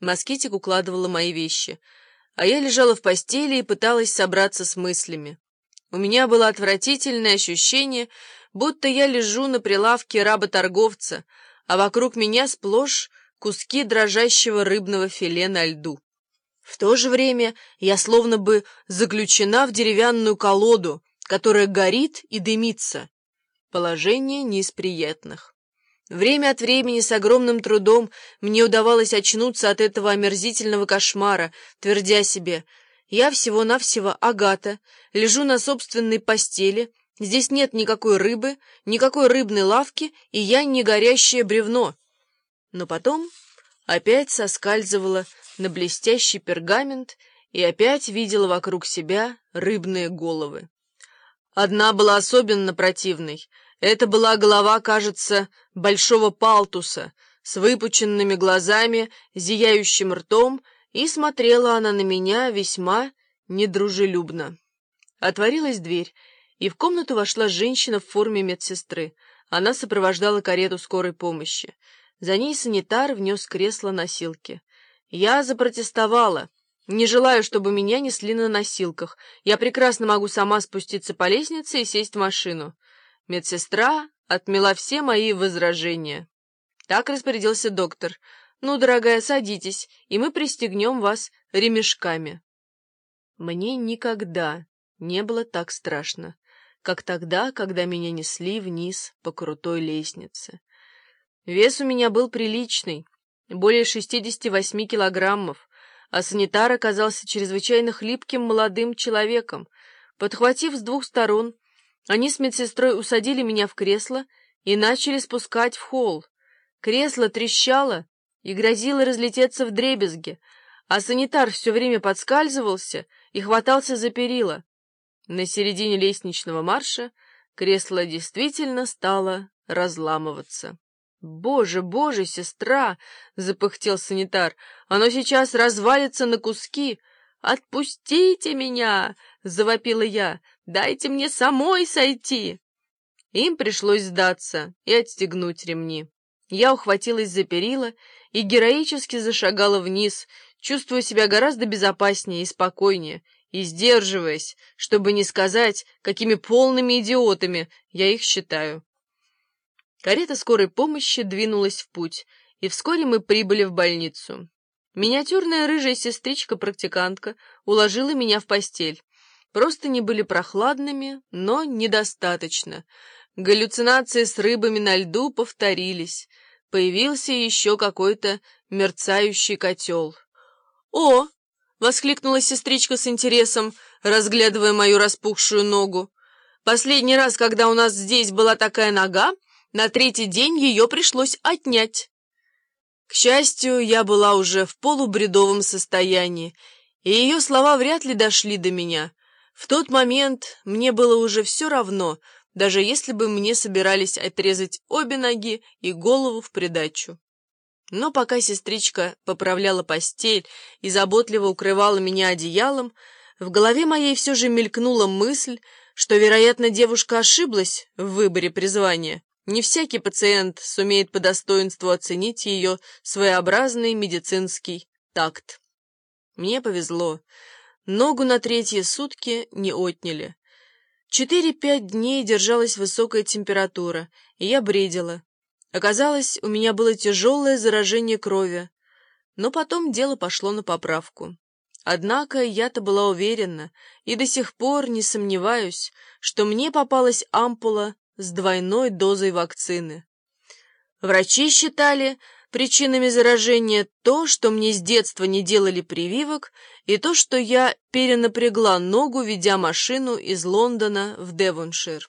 Москитик укладывала мои вещи, а я лежала в постели и пыталась собраться с мыслями. У меня было отвратительное ощущение, будто я лежу на прилавке работорговца, а вокруг меня сплошь куски дрожащего рыбного филе на льду. В то же время я словно бы заключена в деревянную колоду, которая горит и дымится. Положение не из приятных. Время от времени с огромным трудом мне удавалось очнуться от этого омерзительного кошмара, твердя себе «Я всего-навсего Агата, лежу на собственной постели, здесь нет никакой рыбы, никакой рыбной лавки, и я не горящее бревно». Но потом опять соскальзывала на блестящий пергамент и опять видела вокруг себя рыбные головы. Одна была особенно противной. Это была голова, кажется, большого палтуса, с выпученными глазами, зияющим ртом, и смотрела она на меня весьма недружелюбно. Отворилась дверь, и в комнату вошла женщина в форме медсестры. Она сопровождала карету скорой помощи. За ней санитар внес кресло-носилки. Я запротестовала. Не желаю, чтобы меня несли на носилках. Я прекрасно могу сама спуститься по лестнице и сесть в машину. Медсестра отмела все мои возражения. Так распорядился доктор. «Ну, дорогая, садитесь, и мы пристегнем вас ремешками». Мне никогда не было так страшно, как тогда, когда меня несли вниз по крутой лестнице. Вес у меня был приличный, более 68 килограммов, а санитар оказался чрезвычайно хлипким молодым человеком. Подхватив с двух сторон, они с медсестрой усадили меня в кресло и начали спускать в холл. Кресло трещало и грозило разлететься в дребезги, а санитар все время подскальзывался и хватался за перила. На середине лестничного марша кресло действительно стало разламываться. «Боже, боже, сестра!» — запыхтел санитар. «Оно сейчас развалится на куски!» «Отпустите меня!» — завопила я. «Дайте мне самой сойти!» Им пришлось сдаться и отстегнуть ремни. Я ухватилась за перила и героически зашагала вниз, чувствуя себя гораздо безопаснее и спокойнее, и сдерживаясь, чтобы не сказать, какими полными идиотами я их считаю. Карета скорой помощи двинулась в путь, и вскоре мы прибыли в больницу. Миниатюрная рыжая сестричка-практикантка уложила меня в постель. Просто не были прохладными, но недостаточно. Галлюцинации с рыбами на льду повторились. Появился еще какой-то мерцающий котел. «О!» — воскликнула сестричка с интересом, разглядывая мою распухшую ногу. «Последний раз, когда у нас здесь была такая нога, на третий день ее пришлось отнять. К счастью, я была уже в полубредовом состоянии, и ее слова вряд ли дошли до меня. В тот момент мне было уже все равно, даже если бы мне собирались отрезать обе ноги и голову в придачу. Но пока сестричка поправляла постель и заботливо укрывала меня одеялом, в голове моей все же мелькнула мысль, что, вероятно, девушка ошиблась в выборе призвания. Не всякий пациент сумеет по достоинству оценить ее своеобразный медицинский такт. Мне повезло. Ногу на третьи сутки не отняли. Четыре-пять дней держалась высокая температура, и я бредила. Оказалось, у меня было тяжелое заражение крови. Но потом дело пошло на поправку. Однако я-то была уверена и до сих пор не сомневаюсь, что мне попалась ампула с двойной дозой вакцины. Врачи считали причинами заражения то, что мне с детства не делали прививок, и то, что я перенапрягла ногу, ведя машину из Лондона в Девоншир.